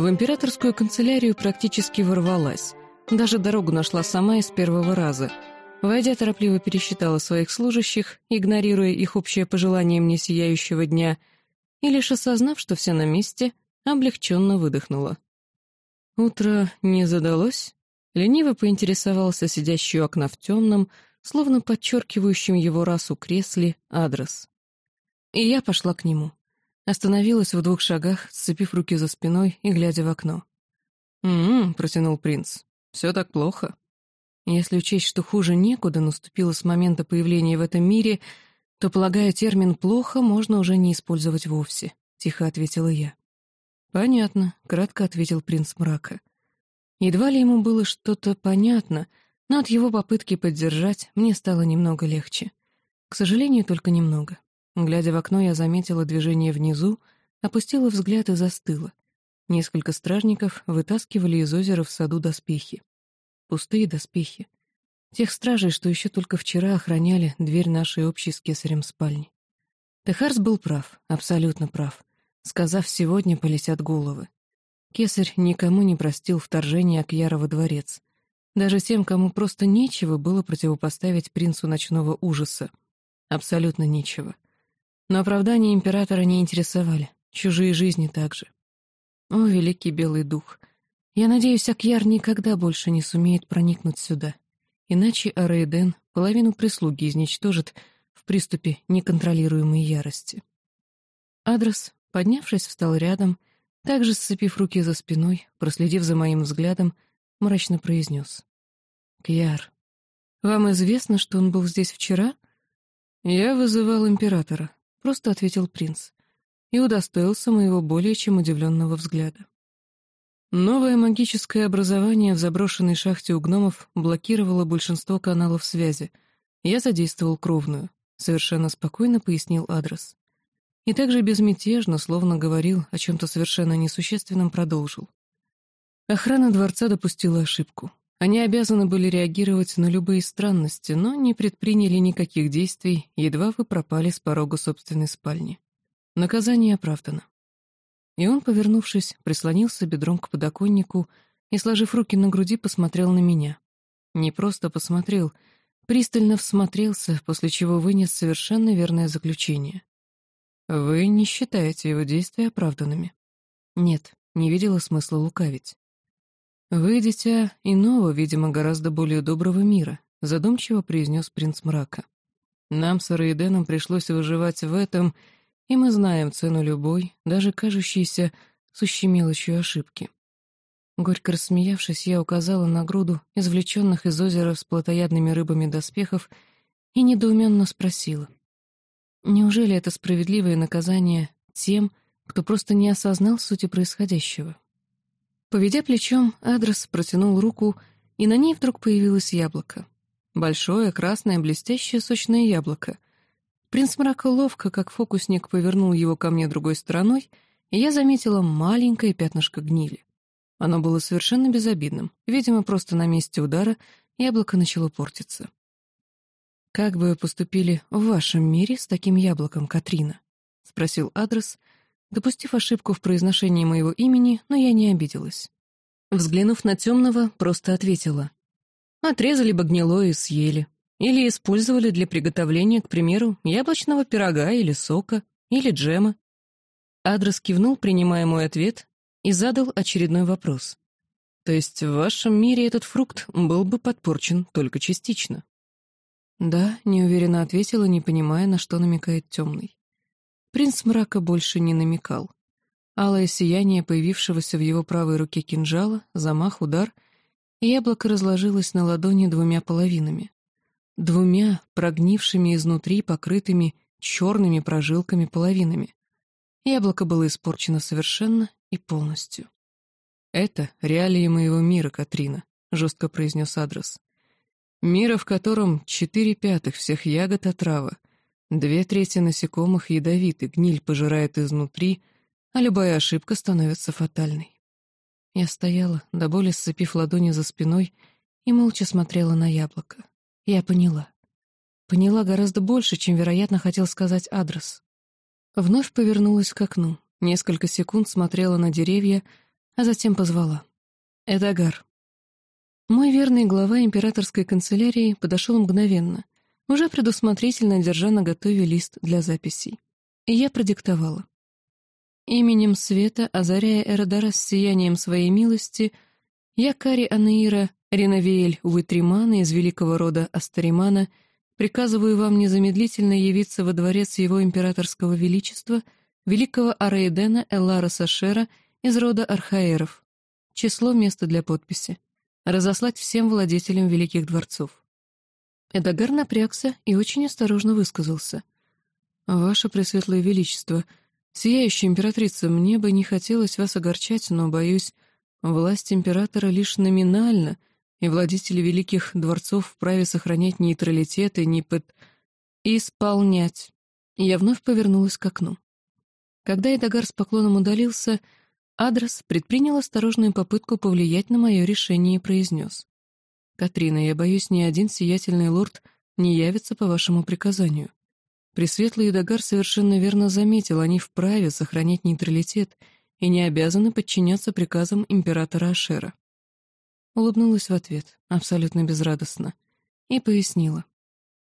В императорскую канцелярию практически ворвалась. Даже дорогу нашла сама из первого раза. Войдя, торопливо пересчитала своих служащих, игнорируя их общее пожелание мне сияющего дня, и лишь осознав, что все на месте, облегченно выдохнула. Утро не задалось. Лениво поинтересовался сидящий у окна в темном, словно подчеркивающим его расу кресле, адрес. И я пошла к нему. Остановилась в двух шагах, сцепив руки за спиной и глядя в окно. «М-м», — протянул принц, — «все так плохо». Если учесть, что хуже некуда наступило с момента появления в этом мире, то, полагая термин «плохо» можно уже не использовать вовсе, — тихо ответила я. «Понятно», — кратко ответил принц мрака. Едва ли ему было что-то понятно, но от его попытки поддержать мне стало немного легче. К сожалению, только немного. Глядя в окно, я заметила движение внизу, опустила взгляд и застыла. Несколько стражников вытаскивали из озера в саду доспехи. Пустые доспехи. Тех стражей, что еще только вчера охраняли дверь нашей общей с кесарем спальни. Техарс был прав, абсолютно прав. Сказав «сегодня полетят головы». Кесарь никому не простил вторжение Акьяра во дворец. Даже тем, кому просто нечего было противопоставить принцу ночного ужаса. Абсолютно нечего. Но оправдания императора не интересовали, чужие жизни также. О, великий белый дух! Я надеюсь, Акьяр никогда больше не сумеет проникнуть сюда. Иначе Арейден половину прислуги изничтожит в приступе неконтролируемой ярости. Адрес, поднявшись, встал рядом, также сцепив руки за спиной, проследив за моим взглядом, мрачно произнес. «Кьяр, вам известно, что он был здесь вчера?» «Я вызывал императора», — просто ответил принц, и удостоился моего более чем удивленного взгляда. Новое магическое образование в заброшенной шахте у гномов блокировало большинство каналов связи. Я задействовал кровную, совершенно спокойно пояснил адрес. И также безмятежно, словно говорил о чем-то совершенно несущественном, продолжил. Охрана дворца допустила ошибку. Они обязаны были реагировать на любые странности, но не предприняли никаких действий, едва вы пропали с порога собственной спальни. Наказание оправдано. И он, повернувшись, прислонился бедром к подоконнику и, сложив руки на груди, посмотрел на меня. Не просто посмотрел, пристально всмотрелся, после чего вынес совершенно верное заключение. «Вы не считаете его действия оправданными?» «Нет, не видела смысла лукавить». «Вы дитя иного, видимо, гораздо более доброго мира», — задумчиво произнес принц мрака. «Нам с Араиденом пришлось выживать в этом, и мы знаем цену любой, даже кажущейся сущей мелочью ошибки». Горько рассмеявшись, я указала на груду извлеченных из озера с плотоядными рыбами доспехов и недоуменно спросила. «Неужели это справедливое наказание тем, кто просто не осознал сути происходящего?» Поведя плечом, Адрес протянул руку, и на ней вдруг появилось яблоко. Большое, красное, блестящее, сочное яблоко. Принц мрака ловко, как фокусник, повернул его ко мне другой стороной, и я заметила маленькое пятнышко гнили. Оно было совершенно безобидным. Видимо, просто на месте удара яблоко начало портиться. «Как бы поступили в вашем мире с таким яблоком, Катрина?» — спросил Адрес, допустив ошибку в произношении моего имени, но я не обиделась. Взглянув на темного, просто ответила. Отрезали бы гнилое и съели. Или использовали для приготовления, к примеру, яблочного пирога или сока, или джема. Адрес кивнул, принимая мой ответ, и задал очередной вопрос. То есть в вашем мире этот фрукт был бы подпорчен только частично? Да, неуверенно ответила, не понимая, на что намекает темный. Принц мрака больше не намекал. Алое сияние появившегося в его правой руке кинжала, замах, удар, и яблоко разложилось на ладони двумя половинами. Двумя прогнившими изнутри, покрытыми черными прожилками половинами. Яблоко было испорчено совершенно и полностью. «Это реалии моего мира, Катрина», — жестко произнес адрес. «Мира, в котором четыре пятых всех ягод отрава, Две трети насекомых ядовиты, гниль пожирает изнутри, а любая ошибка становится фатальной. Я стояла, до боли сцепив ладони за спиной, и молча смотрела на яблоко. Я поняла. Поняла гораздо больше, чем, вероятно, хотел сказать адрес. Вновь повернулась к окну. Несколько секунд смотрела на деревья, а затем позвала. «Эдагар». Мой верный глава императорской канцелярии подошел мгновенно, уже предусмотрительно держа на готове лист для записей. И я продиктовала. Именем света, озаряя Эродара с сиянием своей милости, я, Кари Анаира Реновиэль Уитримана из великого рода Астаримана, приказываю вам незамедлительно явиться во дворец его императорского величества, великого Араидена Эллара Сашера из рода Архаэров. Число места для подписи. Разослать всем владетелям великих дворцов. Эдагар напрягся и очень осторожно высказался. «Ваше Пресветлое Величество, сияющая императрица, мне бы не хотелось вас огорчать, но, боюсь, власть императора лишь номинальна, и владетели великих дворцов вправе сохранять нейтралитет и не под... исполнять». Я вновь повернулась к окну. Когда Эдагар с поклоном удалился, Адрес предпринял осторожную попытку повлиять на мое решение и произнес. «Катрина, я боюсь, ни один сиятельный лорд не явится по вашему приказанию. Пресветлый Идагар совершенно верно заметил, они вправе сохранять нейтралитет и не обязаны подчиняться приказам императора Ашера». Улыбнулась в ответ, абсолютно безрадостно, и пояснила.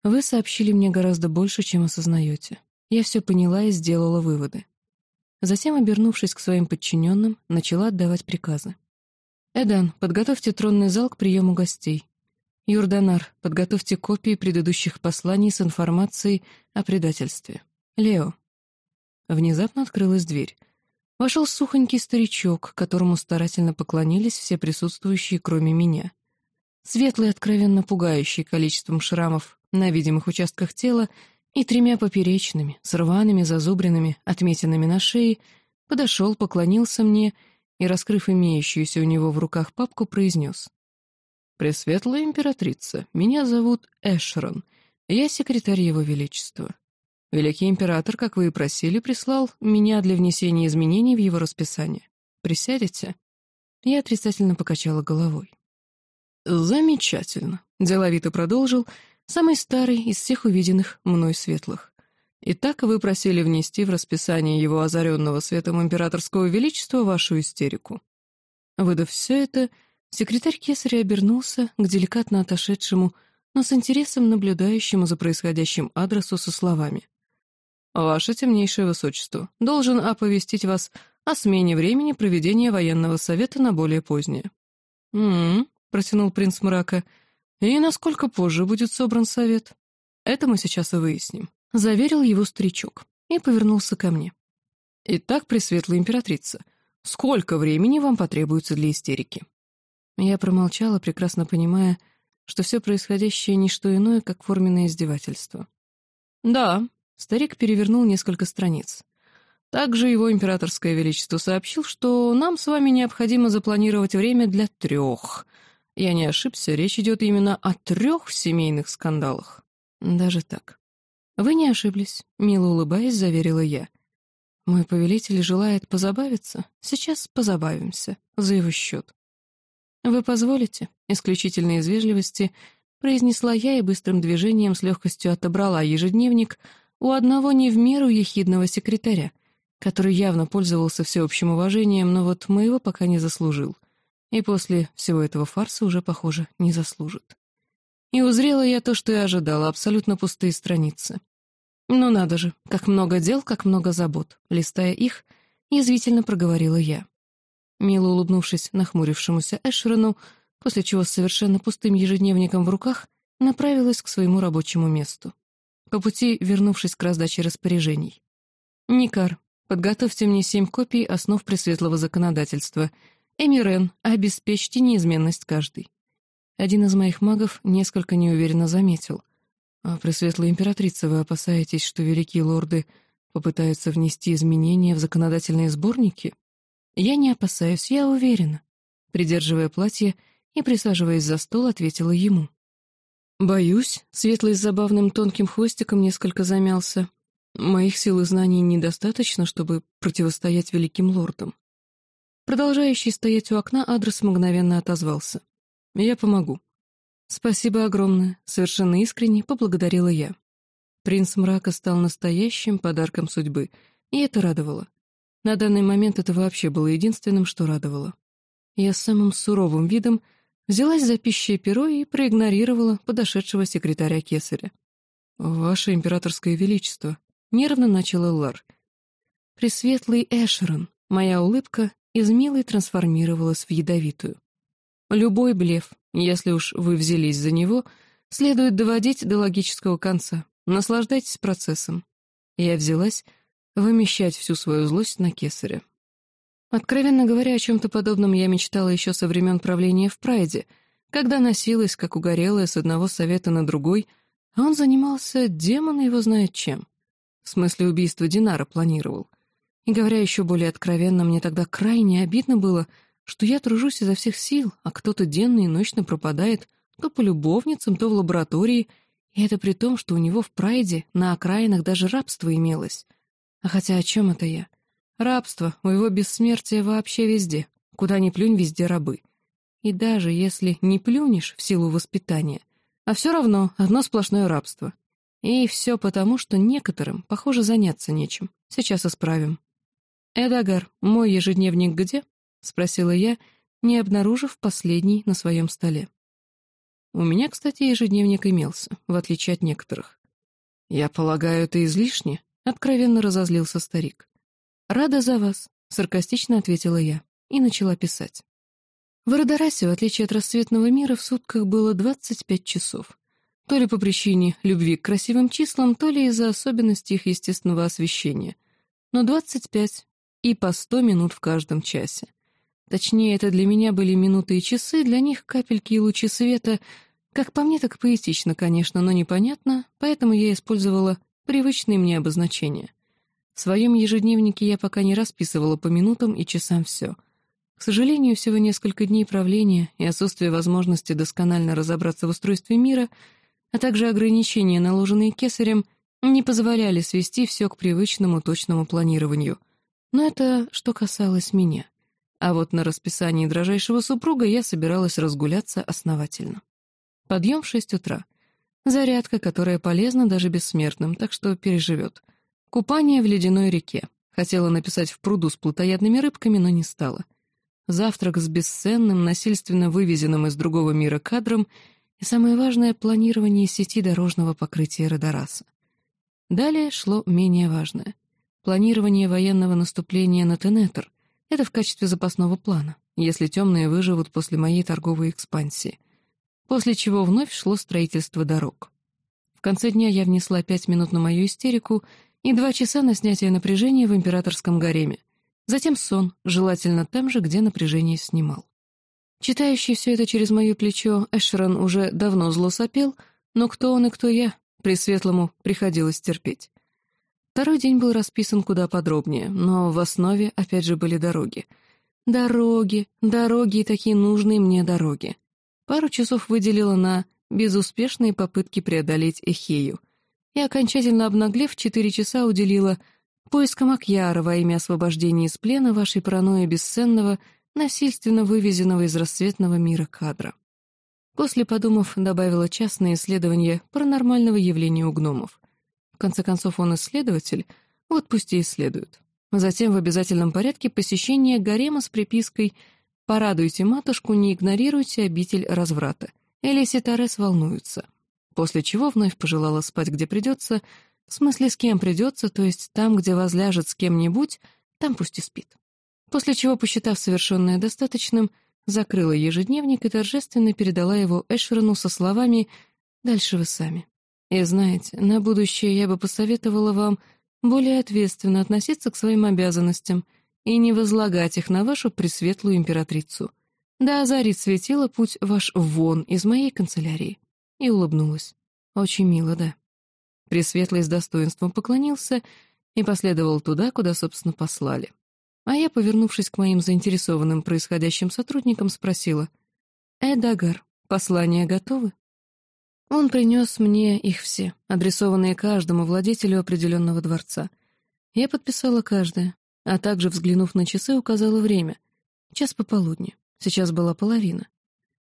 «Вы сообщили мне гораздо больше, чем осознаете. Я все поняла и сделала выводы». Затем, обернувшись к своим подчиненным, начала отдавать приказы. «Эдан, подготовьте тронный зал к приему гостей. Юрданар, подготовьте копии предыдущих посланий с информацией о предательстве. Лео». Внезапно открылась дверь. Вошел сухонький старичок, которому старательно поклонились все присутствующие, кроме меня. Светлый, откровенно пугающий количеством шрамов на видимых участках тела и тремя поперечными, с рваными, зазубренными, отметинами на шее, подошел, поклонился мне раскрыв имеющуюся у него в руках папку, произнес. «Пресветлая императрица, меня зовут Эшерон, я секретарь его величества. Великий император, как вы и просили, прислал меня для внесения изменений в его расписание. Присядете?» Я отрицательно покачала головой. «Замечательно», — деловито продолжил, самый старый из всех увиденных мной светлых. Итак, вы просили внести в расписание его озаренного светом императорского величества вашу истерику. Выдав все это, секретарь Кесаря обернулся к деликатно отошедшему, но с интересом наблюдающему за происходящим адресу со словами. «Ваше темнейшее высочество, должен оповестить вас о смене времени проведения военного совета на более позднее». «М-м-м», протянул принц мрака, — «и насколько позже будет собран совет? Это мы сейчас и выясним». — заверил его старичок и повернулся ко мне. «Итак, Пресветлая Императрица, сколько времени вам потребуется для истерики?» Я промолчала, прекрасно понимая, что все происходящее — не что иное, как форменное издевательство. «Да», — старик перевернул несколько страниц. «Также его императорское величество сообщил, что нам с вами необходимо запланировать время для трех. Я не ошибся, речь идет именно о трех семейных скандалах. Даже так. «Вы не ошиблись», — мило улыбаясь, заверила я. «Мой повелитель желает позабавиться. Сейчас позабавимся. За его счет». «Вы позволите?» — исключительно из вежливости произнесла я и быстрым движением с легкостью отобрала ежедневник у одного не в меру ехидного секретаря, который явно пользовался всеобщим уважением, но вот моего пока не заслужил. И после всего этого фарса уже, похоже, не заслужит. И узрела я то, что и ожидала, абсолютно пустые страницы. «Ну надо же, как много дел, как много забот», — листая их, язвительно проговорила я. Мило улыбнувшись нахмурившемуся Эшерону, после чего с совершенно пустым ежедневником в руках направилась к своему рабочему месту. По пути вернувшись к раздаче распоряжений. «Никар, подготовьте мне семь копий основ пресветлого законодательства. Эмирен, обеспечьте неизменность каждой». Один из моих магов несколько неуверенно заметил. «А, Пресветлая императрица, вы опасаетесь, что великие лорды попытаются внести изменения в законодательные сборники?» «Я не опасаюсь, я уверена», — придерживая платье и присаживаясь за стол, ответила ему. «Боюсь», — Светлый с забавным тонким хвостиком несколько замялся. «Моих сил и знаний недостаточно, чтобы противостоять великим лордам». Продолжающий стоять у окна, адрес мгновенно отозвался. Я помогу». «Спасибо огромное», — совершенно искренне поблагодарила я. Принц мрака стал настоящим подарком судьбы, и это радовало. На данный момент это вообще было единственным, что радовало. Я самым суровым видом взялась за пищей перо и проигнорировала подошедшего секретаря Кесаря. «Ваше императорское величество», — нервно начал Эллар. «Пресветлый Эшерон», моя улыбка из милой трансформировалась в ядовитую. Любой блеф, если уж вы взялись за него, следует доводить до логического конца. Наслаждайтесь процессом. Я взялась вымещать всю свою злость на кесаря. Откровенно говоря, о чем-то подобном я мечтала еще со времен правления в Прайде, когда носилась, как угорелая, с одного совета на другой, а он занимался, демон его знает чем. В смысле убийства Динара планировал. И говоря еще более откровенно, мне тогда крайне обидно было, что я тружусь изо всех сил, а кто-то денно и ночно пропадает то по любовницам, то в лаборатории, и это при том, что у него в Прайде на окраинах даже рабство имелось. А хотя о чем это я? Рабство, у его бессмертия вообще везде. Куда ни плюнь, везде рабы. И даже если не плюнешь в силу воспитания, а все равно одно сплошное рабство. И все потому, что некоторым, похоже, заняться нечем. Сейчас исправим. «Эдагар, мой ежедневник где?» — спросила я, не обнаружив последний на своем столе. У меня, кстати, ежедневник имелся, в отличие от некоторых. «Я полагаю, это излишне?» — откровенно разозлился старик. «Рада за вас», — саркастично ответила я и начала писать. В Родорасе, в отличие от рассветного мира, в сутках было 25 часов. То ли по причине любви к красивым числам, то ли из-за особенностей их естественного освещения. Но 25 и по 100 минут в каждом часе. Точнее, это для меня были минуты и часы, для них капельки и лучи света. Как по мне, так поэтично, конечно, но непонятно, поэтому я использовала привычные мне обозначения. В своем ежедневнике я пока не расписывала по минутам и часам все — к сожалению, всего несколько дней правления и отсутствие возможности досконально разобраться в устройстве мира, а также ограничения, наложенные кесарем, не позволяли свести все к привычному точному планированию. Но это что касалось меня. А вот на расписании дрожайшего супруга я собиралась разгуляться основательно. Подъем в шесть утра. Зарядка, которая полезна даже бессмертным, так что переживет. Купание в ледяной реке. Хотела написать в пруду с плотоядными рыбками, но не стала — завтрак с бесценным, насильственно вывезенным из другого мира кадром и, самое важное, планирование сети дорожного покрытия Родораса. Далее шло менее важное. Планирование военного наступления на Тенетр. Это в качестве запасного плана, если темные выживут после моей торговой экспансии. После чего вновь шло строительство дорог. В конце дня я внесла пять минут на мою истерику и два часа на снятие напряжения в императорском гареме. Затем сон, желательно там же, где напряжение снимал. Читающий все это через мое плечо, Эшерон уже давно зло сопел, но кто он и кто я, Пресветлому приходилось терпеть. Второй день был расписан куда подробнее, но в основе опять же были дороги. Дороги, дороги и такие нужные мне дороги. Пару часов выделила на безуспешные попытки преодолеть Эхею. И окончательно обнаглев, четыре часа уделила поиском Акьяра во имя освобождения из плена вашей паранойи бесценного, насильственно вывезенного из рассветного мира кадра. После, подумав, добавила частное исследование паранормального явления у гномов. В конце концов, он исследователь, вот пусть и исследует. Затем в обязательном порядке посещение гарема с припиской «Порадуйте матушку, не игнорируйте обитель разврата». Элиси Торрес волнуются. После чего вновь пожелала спать, где придется, в смысле, с кем придется, то есть там, где возляжет с кем-нибудь, там пусть и спит. После чего, посчитав совершенное достаточным, закрыла ежедневник и торжественно передала его Эшерону со словами «Дальше вы сами». И знаете, на будущее я бы посоветовала вам более ответственно относиться к своим обязанностям и не возлагать их на вашу пресветлую императрицу. Да озарит светило путь ваш вон из моей канцелярии. И улыбнулась. Очень мило, да. Пресветлый с достоинством поклонился и последовал туда, куда, собственно, послали. А я, повернувшись к моим заинтересованным происходящим сотрудникам, спросила, «Эдагар, послания готовы?» Он принес мне их все, адресованные каждому владетелю определенного дворца. Я подписала каждое, а также, взглянув на часы, указала время. Час пополудни. Сейчас была половина.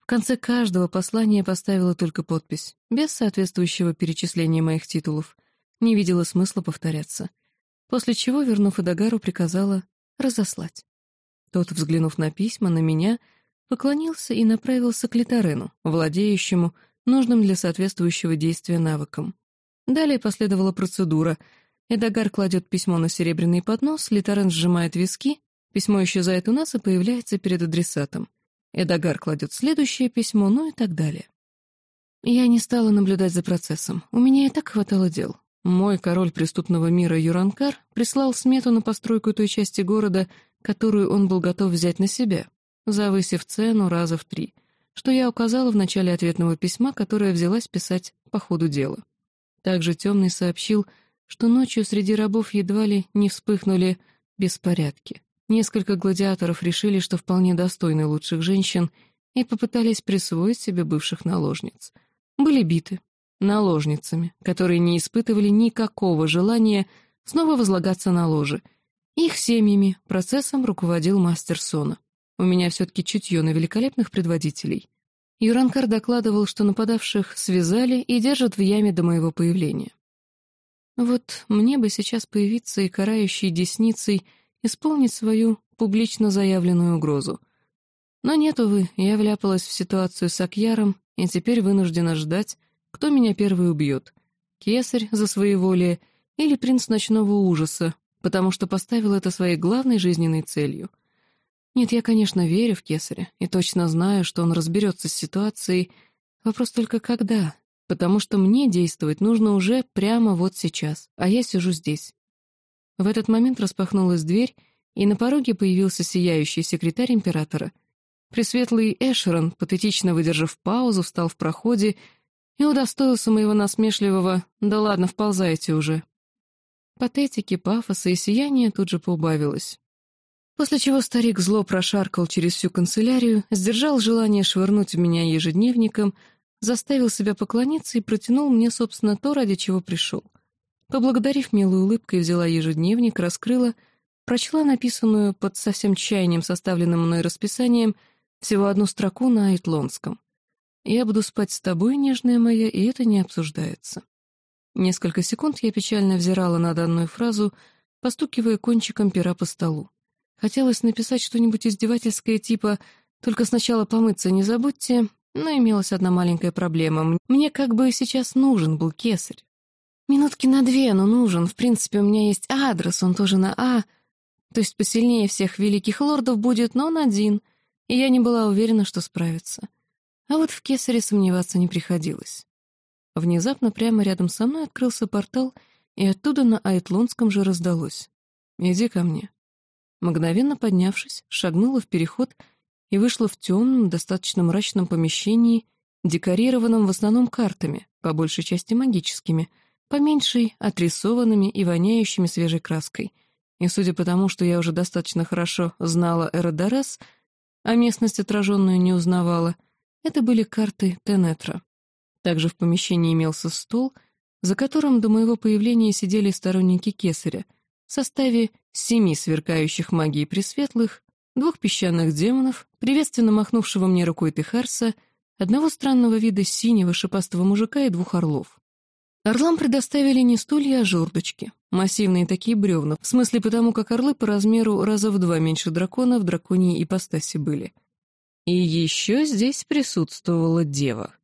В конце каждого послания поставила только подпись, без соответствующего перечисления моих титулов. Не видела смысла повторяться. После чего, вернув Эдагару, приказала разослать. Тот, взглянув на письма, на меня, поклонился и направился к Литарену, владеющему нужным для соответствующего действия навыком. Далее последовала процедура. Эдагар кладет письмо на серебряный поднос, Литарен сжимает виски, письмо исчезает у нас и появляется перед адресатом. Эдагар кладет следующее письмо, ну и так далее. Я не стала наблюдать за процессом. У меня и так хватало дел. Мой король преступного мира Юранкар прислал смету на постройку той части города, которую он был готов взять на себя, завысив цену раза в три, что я указала в начале ответного письма, которое взялась писать по ходу дела. Также Темный сообщил, что ночью среди рабов едва ли не вспыхнули беспорядки. Несколько гладиаторов решили, что вполне достойны лучших женщин, и попытались присвоить себе бывших наложниц. Были биты, наложницами, которые не испытывали никакого желания снова возлагаться на ложе. Их семьями, процессом руководил мастер Сона. У меня все-таки чутье на великолепных предводителей. Юранкар докладывал, что нападавших связали и держат в яме до моего появления. Вот мне бы сейчас появиться и карающей десницей исполнить свою публично заявленную угрозу. Но нет, увы, я вляпалась в ситуацию с Акьяром и теперь вынуждена ждать, кто меня первый убьет? Кесарь за своеволие или принц ночного ужаса, потому что поставил это своей главной жизненной целью? Нет, я, конечно, верю в кесаря и точно знаю, что он разберется с ситуацией. Вопрос только когда, потому что мне действовать нужно уже прямо вот сейчас, а я сижу здесь. В этот момент распахнулась дверь, и на пороге появился сияющий секретарь императора. Пресветлый Эшерон, патетично выдержав паузу, встал в проходе и удостоился моего насмешливого «да ладно, вползайте уже». Патетики, пафоса и сияние тут же поубавилось. После чего старик зло прошаркал через всю канцелярию, сдержал желание швырнуть меня ежедневником, заставил себя поклониться и протянул мне, собственно, то, ради чего пришел. Поблагодарив милой улыбкой, взяла ежедневник, раскрыла, прочла написанную под совсем чаянием составленным мной расписанием всего одну строку на айтлонском. Я буду спать с тобой, нежная моя, и это не обсуждается. Несколько секунд я печально взирала на данную фразу, постукивая кончиком пера по столу. Хотелось написать что-нибудь издевательское типа «Только сначала помыться не забудьте», но имелась одна маленькая проблема. Мне как бы сейчас нужен был кесарь. Минутки на две, но нужен. В принципе, у меня есть адрес, он тоже на «А». То есть посильнее всех великих лордов будет, но он один. И я не была уверена, что справится. А вот в кесаре сомневаться не приходилось. Внезапно прямо рядом со мной открылся портал, и оттуда на Айтлонском же раздалось. «Иди ко мне». Мгновенно поднявшись, шагнула в переход и вышла в темном, достаточно мрачном помещении, декорированном в основном картами, по большей части магическими, по меньшей — отрисованными и воняющими свежей краской. И судя по тому, что я уже достаточно хорошо знала Эродорас, а местность отраженную не узнавала — это были карты Тенетра. Также в помещении имелся стол, за которым до моего появления сидели сторонники Кесаря, в составе семи сверкающих магией пресветлых, двух песчаных демонов, приветственно махнувшего мне рукой Техарса, одного странного вида синего шипастого мужика и двух орлов. Орлам предоставили не стулья, а жердочки, массивные такие бревна, в смысле потому, как орлы по размеру раза в два меньше дракона в драконьей ипостаси были — и еще здесь присутствовала дева.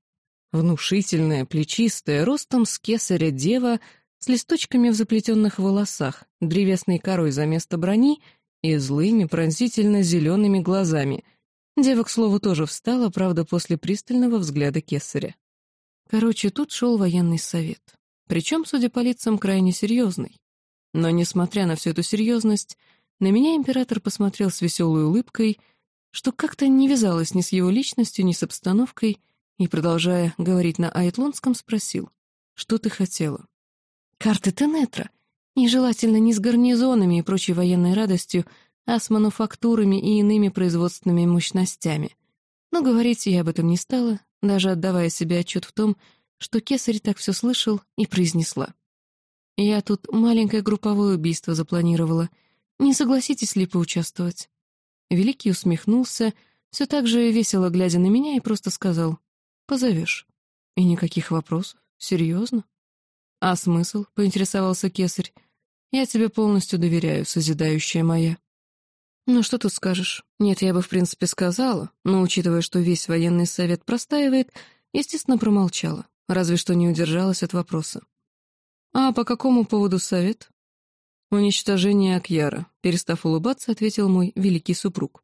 Внушительная, плечистая, ростом с кесаря дева, с листочками в заплетенных волосах, древесной корой за место брони и злыми, пронзительно зелеными глазами. Дева, к слову, тоже встала, правда, после пристального взгляда кесаря. Короче, тут шел военный совет. Причем, судя по лицам, крайне серьезный. Но, несмотря на всю эту серьезность, на меня император посмотрел с веселой улыбкой — что как-то не вязалось ни с его личностью, ни с обстановкой, и, продолжая говорить на айтлонском, спросил, «Что ты хотела?» «Карты Тенетра. Нежелательно не с гарнизонами и прочей военной радостью, а с мануфактурами и иными производственными мощностями. Но говорить я об этом не стала, даже отдавая себе отчет в том, что кесарь так все слышал и произнесла. «Я тут маленькое групповое убийство запланировала. Не согласитесь ли поучаствовать?» Великий усмехнулся, все так же весело глядя на меня, и просто сказал «Позовешь». И никаких вопросов. Серьезно? А смысл? — поинтересовался кесарь. «Я тебе полностью доверяю, созидающая моя». Ну, что тут скажешь? Нет, я бы, в принципе, сказала, но, учитывая, что весь военный совет простаивает, естественно, промолчала, разве что не удержалась от вопроса. «А по какому поводу совет?» «Уничтожение Акьяра», — перестав улыбаться, ответил мой великий супруг.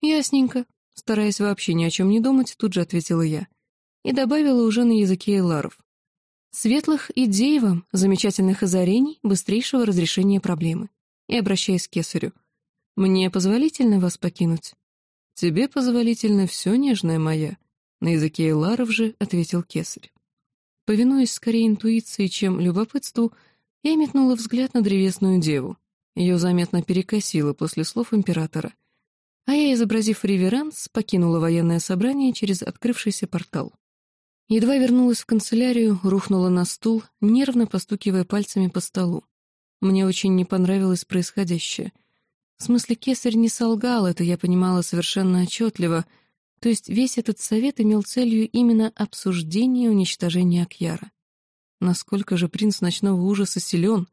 «Ясненько», — стараясь вообще ни о чем не думать, тут же ответила я. И добавила уже на языке Эларов. «Светлых идей вам, замечательных озарений, быстрейшего разрешения проблемы». И обращаясь к кесарю. «Мне позволительно вас покинуть?» «Тебе позволительно все, нежная моя», — на языке Эларов же ответил кесарь. Повинуясь скорее интуиции, чем любопытству, я метнула взгляд на древесную деву. Ее заметно перекосило после слов императора. А я, изобразив реверанс, покинула военное собрание через открывшийся портал. Едва вернулась в канцелярию, рухнула на стул, нервно постукивая пальцами по столу. Мне очень не понравилось происходящее. В смысле, кесарь не солгал, это я понимала совершенно отчетливо — то есть весь этот совет имел целью именно обсуждение уничтожения Акьяра. Насколько же принц ночного ужаса силен?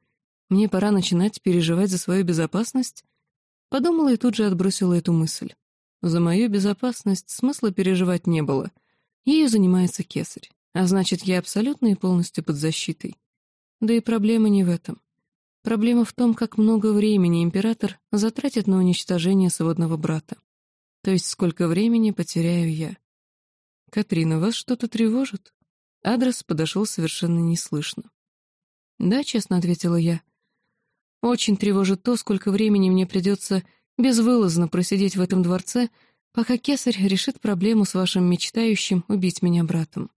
Мне пора начинать переживать за свою безопасность? Подумала и тут же отбросила эту мысль. За мою безопасность смысла переживать не было. Ею занимается кесарь, а значит, я абсолютно и полностью под защитой. Да и проблема не в этом. Проблема в том, как много времени император затратит на уничтожение сводного брата. То есть сколько времени потеряю я. «Катрина, вас что-то тревожит?» Адрес подошел совершенно неслышно. «Да», — честно ответила я. «Очень тревожит то, сколько времени мне придется безвылазно просидеть в этом дворце, пока кесарь решит проблему с вашим мечтающим убить меня братом».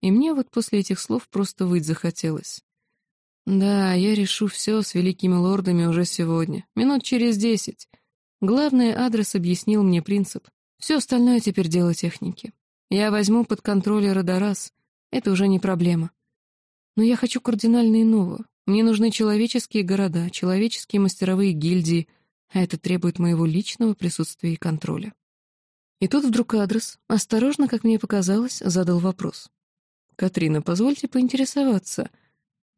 И мне вот после этих слов просто выть захотелось. Да, я решу все с великими лордами уже сегодня, минут через десять, Главный адрес объяснил мне принцип. Все остальное теперь дело техники. Я возьму под контроль Родорас. Это уже не проблема. Но я хочу кардинально иного. Мне нужны человеческие города, человеческие мастеровые гильдии, а это требует моего личного присутствия и контроля. И тут вдруг адрес, осторожно, как мне показалось, задал вопрос. «Катрина, позвольте поинтересоваться,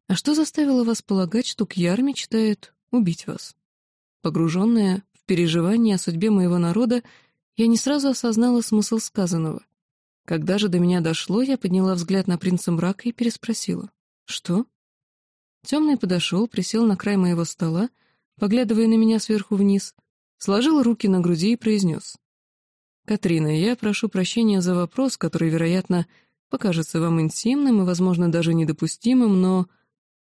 а что заставило вас полагать, что Кьяр мечтает убить вас?» Погруженная переживании о судьбе моего народа, я не сразу осознала смысл сказанного. Когда же до меня дошло, я подняла взгляд на принца мрака и переспросила. «Что?» Темный подошел, присел на край моего стола, поглядывая на меня сверху вниз, сложил руки на груди и произнес. «Катрина, я прошу прощения за вопрос, который, вероятно, покажется вам интимным и, возможно, даже недопустимым, но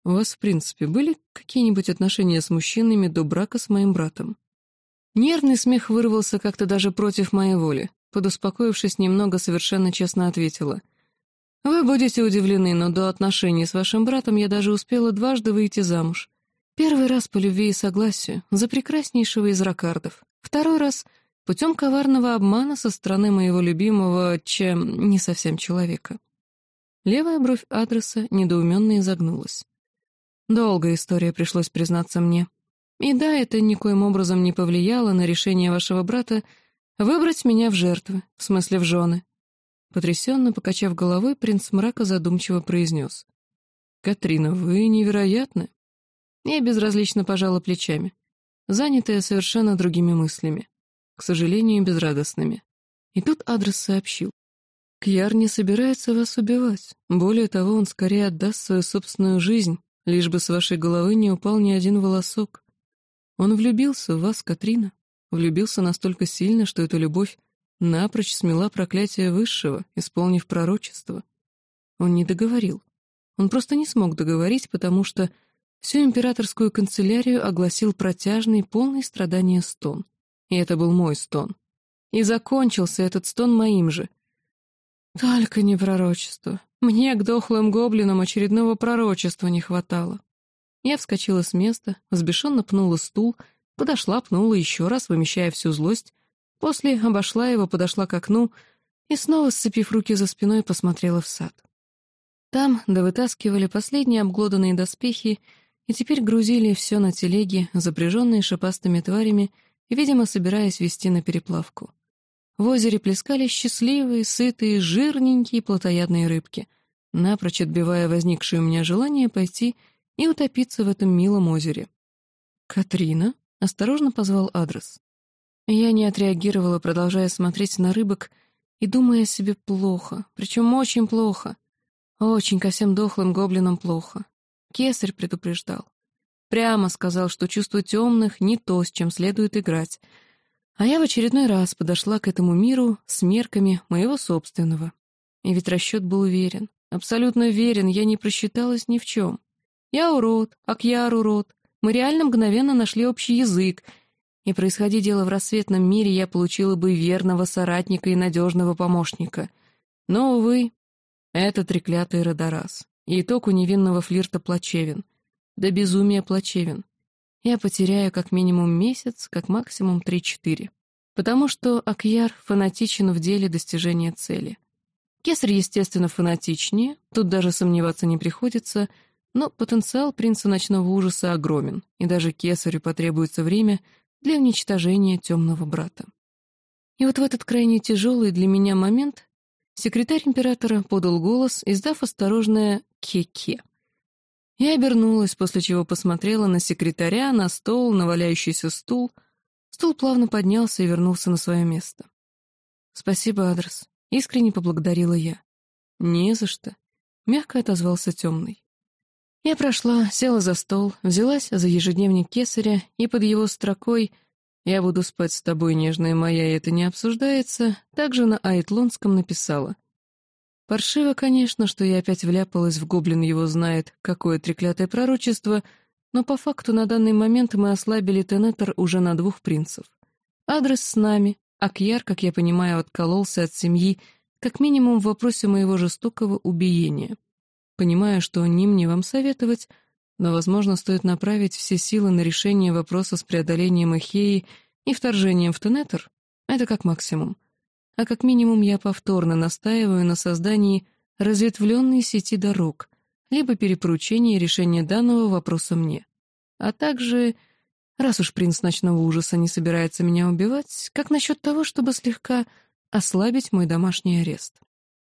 у вас, в принципе, были какие-нибудь отношения с мужчинами до брака с моим братом?» Нервный смех вырвался как-то даже против моей воли. Подуспокоившись немного, совершенно честно ответила. «Вы будете удивлены, но до отношений с вашим братом я даже успела дважды выйти замуж. Первый раз по любви и согласию, за прекраснейшего из ракардов. Второй раз — путем коварного обмана со стороны моего любимого, чем не совсем человека». Левая бровь адреса недоуменно изогнулась. Долгая история пришлось признаться мне. И да, это никоим образом не повлияло на решение вашего брата выбрать меня в жертвы, в смысле в жены. Потрясенно покачав головой, принц мрака задумчиво произнес. «Катрина, вы невероятны!» Я безразлично пожала плечами, занятая совершенно другими мыслями, к сожалению, безрадостными. И тут адрес сообщил. Кьяр не собирается вас убивать. Более того, он скорее отдаст свою собственную жизнь, лишь бы с вашей головы не упал ни один волосок. Он влюбился в вас, Катрина. Влюбился настолько сильно, что эта любовь напрочь смела проклятие Высшего, исполнив пророчество. Он не договорил. Он просто не смог договорить, потому что всю императорскую канцелярию огласил протяжный, полный страдания стон. И это был мой стон. И закончился этот стон моим же. Только не пророчество. Мне к дохлым гоблинам очередного пророчества не хватало. Я вскочила с места, взбешенно пнула стул, подошла, пнула еще раз, вымещая всю злость, после обошла его, подошла к окну и снова, сцепив руки за спиной, посмотрела в сад. Там довытаскивали последние обглоданные доспехи и теперь грузили все на телеги, запряженные шипастыми тварями, видимо, собираясь вести на переплавку. В озере плескались счастливые, сытые, жирненькие плотоядные рыбки, напрочь отбивая возникшее у меня желание пойти и утопиться в этом милом озере. «Катрина?» — осторожно позвал адрес. Я не отреагировала, продолжая смотреть на рыбок и думая о себе плохо, причем очень плохо. Очень ко всем дохлым гоблинам плохо. Кесарь предупреждал. Прямо сказал, что чувство темных не то, с чем следует играть. А я в очередной раз подошла к этому миру с мерками моего собственного. И ведь расчет был уверен, абсолютно верен, я не просчиталась ни в чем. Я урод, Акьяр урод. Мы реально мгновенно нашли общий язык, и происходи дело в рассветном мире, я получила бы верного соратника и надежного помощника. Но, увы, это треклятый Родорас. И итог у невинного флирта плачевен. До безумия плачевен. Я потеряю как минимум месяц, как максимум три-четыре. Потому что Акьяр фанатичен в деле достижения цели. Кесарь, естественно, фанатичнее, тут даже сомневаться не приходится, но потенциал принца ночного ужаса огромен, и даже Кесарю потребуется время для уничтожения темного брата. И вот в этот крайне тяжелый для меня момент секретарь императора подал голос, издав осторожное «ке-ке». Я обернулась, после чего посмотрела на секретаря, на стол, на валяющийся стул. Стул плавно поднялся и вернулся на свое место. «Спасибо, адрес», — искренне поблагодарила я. «Не за что», — мягко отозвался темный. Я прошла, села за стол, взялась за ежедневник кесаря, и под его строкой «Я буду спать с тобой, нежная моя, и это не обсуждается», также на Айтлонском написала. Паршиво, конечно, что я опять вляпалась в гоблин его знает, какое треклятое пророчество, но по факту на данный момент мы ослабили Тенетер уже на двух принцев. Адрес с нами, Акьяр, как я понимаю, откололся от семьи, как минимум в вопросе моего жестокого убиения. Понимаю, что не мне вам советовать, но, возможно, стоит направить все силы на решение вопроса с преодолением Эхеи и вторжением в Тенетер. Это как максимум. А как минимум я повторно настаиваю на создании разветвленной сети дорог, либо перепоручение решения данного вопроса мне. А также, раз уж принц ночного ужаса не собирается меня убивать, как насчет того, чтобы слегка ослабить мой домашний арест?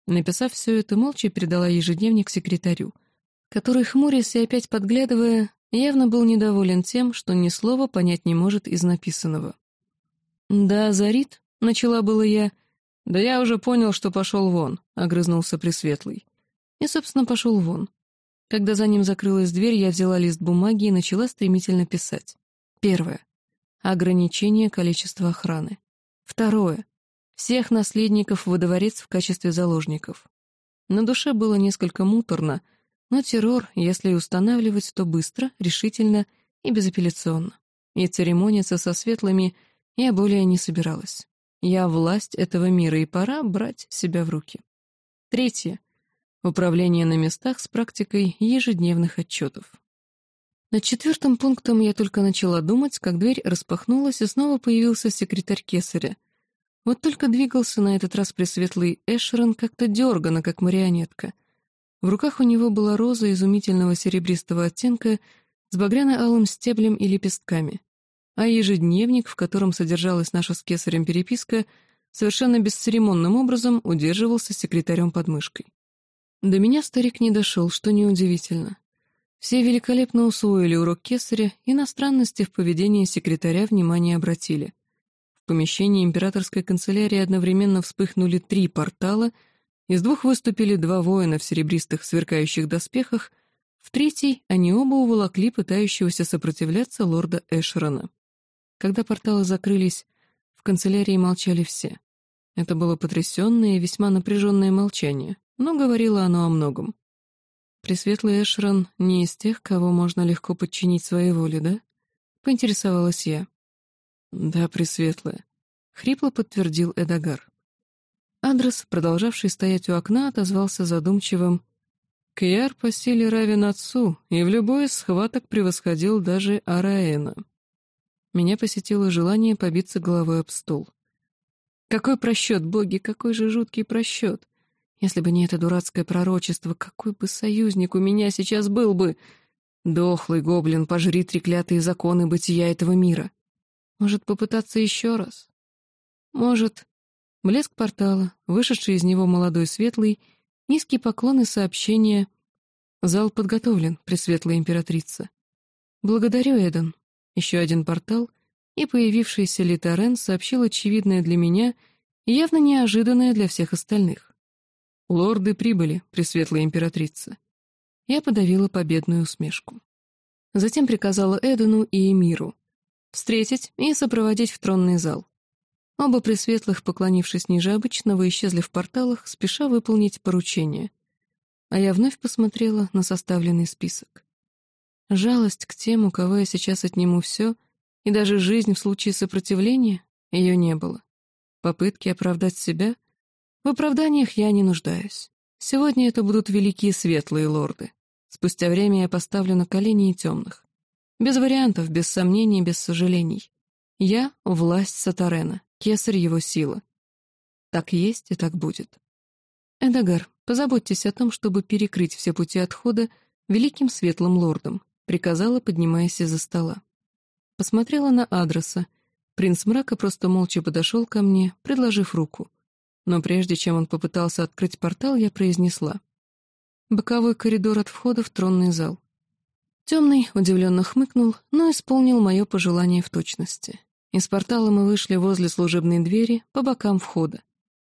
Написав все это, молча передала ежедневник секретарю, который, хмурясь и опять подглядывая, явно был недоволен тем, что ни слова понять не может из написанного. «Да, Зарит», — начала было я. «Да я уже понял, что пошел вон», — огрызнулся Пресветлый. И, собственно, пошел вон. Когда за ним закрылась дверь, я взяла лист бумаги и начала стремительно писать. Первое. Ограничение количества охраны. Второе всех наследников во дворец в качестве заложников. На душе было несколько муторно, но террор, если устанавливать, то быстро, решительно и безапелляционно. И церемониться со светлыми я более не собиралась. Я власть этого мира, и пора брать себя в руки. Третье. Управление на местах с практикой ежедневных отчетов. Над четвертым пунктом я только начала думать, как дверь распахнулась, и снова появился секретарь Кесаря — вот только двигался на этот раз пресветлый Эшерон как-то дергано, как марионетка. В руках у него была роза изумительного серебристого оттенка с багряно-алым стеблем и лепестками. А ежедневник, в котором содержалась наша с кесарем переписка, совершенно бесцеремонным образом удерживался секретарем под мышкой. До меня старик не дошел, что неудивительно. Все великолепно усвоили урок кесаря и на странности в поведении секретаря внимание обратили помещении императорской канцелярии одновременно вспыхнули три портала, из двух выступили два воина в серебристых сверкающих доспехах, в третий они оба уволокли пытающегося сопротивляться лорда Эшерона. Когда порталы закрылись, в канцелярии молчали все. Это было потрясенное и весьма напряженное молчание, но говорило оно о многом. Пресветлый Эшерон не из тех, кого можно легко подчинить своей воле, да? Поинтересовалась я. «Да, Пресветлая», — хрипло подтвердил Эдагар. Адрес, продолжавший стоять у окна, отозвался задумчивым. Кьяр по силе равен отцу, и в любой из схваток превосходил даже Араэна. Меня посетило желание побиться головой об стол. Какой просчет, боги, какой же жуткий просчет! Если бы не это дурацкое пророчество, какой бы союзник у меня сейчас был бы! Дохлый гоблин, пожри треклятые законы бытия этого мира! Может, попытаться еще раз? Может. Блеск портала, вышедший из него молодой светлый, низкий поклон и сообщение. Зал подготовлен, пресветлая императрица. Благодарю, Эден. Еще один портал, и появившийся Литарен сообщил очевидное для меня и явно неожиданное для всех остальных. «Лорды прибыли, Пресветлая Императрица». Я подавила победную усмешку. Затем приказала Эдену и Эмиру встретить и сопроводить в тронный зал. Оба пресветлых, поклонившись ниже обычного, исчезли в порталах, спеша выполнить поручение. А я вновь посмотрела на составленный список. Жалость к тем, у кого я сейчас отниму все, и даже жизнь в случае сопротивления, ее не было. Попытки оправдать себя? В оправданиях я не нуждаюсь. Сегодня это будут великие светлые лорды. Спустя время я поставлю на колени и темных. Без вариантов, без сомнений, без сожалений. Я — власть Сатарена, кесарь его сила. Так есть и так будет. Эдагар, позаботьтесь о том, чтобы перекрыть все пути отхода великим светлым лордом, приказала, поднимаясь из-за стола. Посмотрела на адреса. Принц мрака просто молча подошел ко мне, предложив руку. Но прежде чем он попытался открыть портал, я произнесла. Боковой коридор от входа в тронный зал. Темный удивленно хмыкнул, но исполнил мое пожелание в точности. Из портала мы вышли возле служебной двери по бокам входа.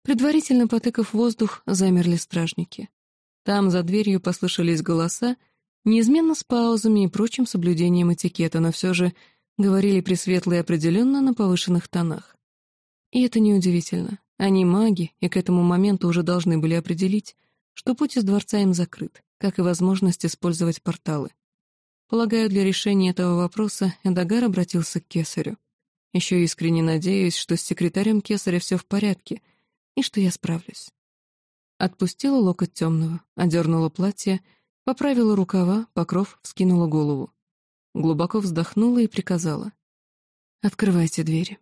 Предварительно потыкав воздух, замерли стражники. Там за дверью послышались голоса, неизменно с паузами и прочим соблюдением этикета, но все же говорили пресветлые определенно на повышенных тонах. И это неудивительно. Они маги, и к этому моменту уже должны были определить, что путь из дворца им закрыт, как и возможность использовать порталы. Полагаю, для решения этого вопроса Эдагар обратился к Кесарю. Еще искренне надеюсь, что с секретарем Кесаря все в порядке, и что я справлюсь. Отпустила локоть темного, одернула платье, поправила рукава, покров, вскинула голову. Глубоко вздохнула и приказала. «Открывайте двери».